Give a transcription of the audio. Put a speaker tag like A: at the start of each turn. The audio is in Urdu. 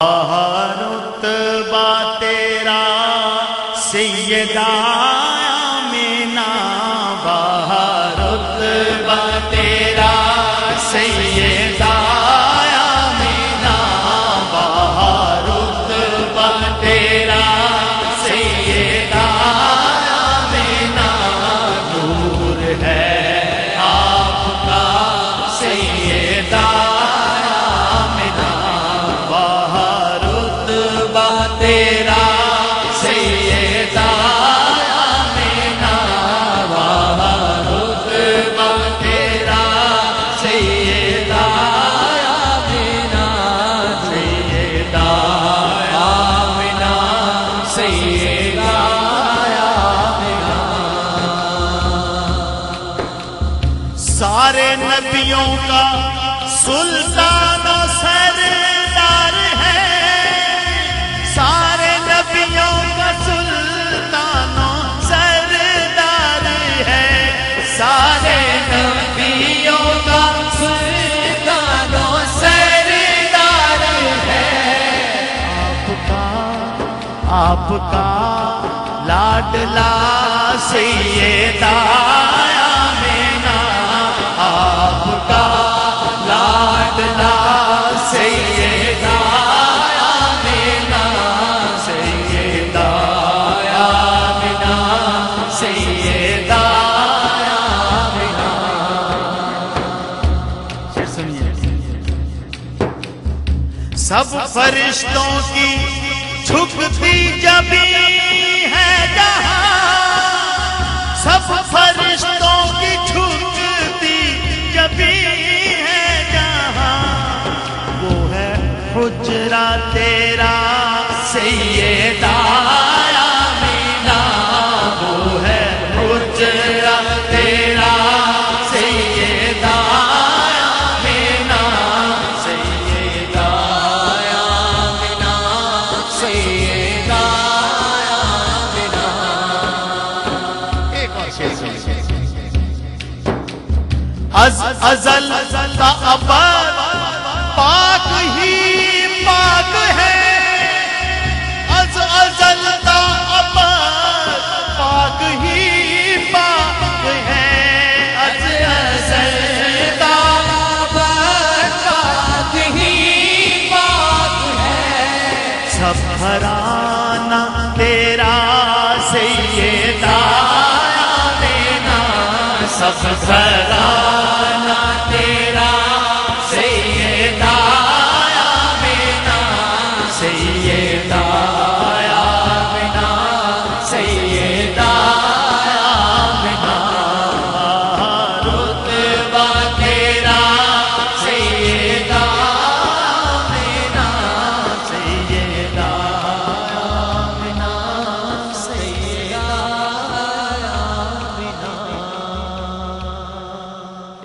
A: رتبہ تیرا سیدہ آمینہ بہار رتبہ تیرا سیدہ سارے نبیوں کا سلطان آپ کا لاڈلا سیدہ آمینہ، آپ کا لاڈلا سیدہ آمینہ سیدہ آمینہ سیدہ آمینہ۔ سنیے سب فرشتوں کی چھپتی جبی ہے جہاں، سب فرشتوں کی چھپتی جبی ہے جہاں۔ وہ ہے حجرا تیرا، سیدہ از ازل کا ابد پاک ہی پاک ہے۔ از ازل کا ابد پاک ہی پاک ہے۔ از ازل کا ابد پاک ہی پاک ہے۔ سب گھرانہ تیرا سب گھرانہ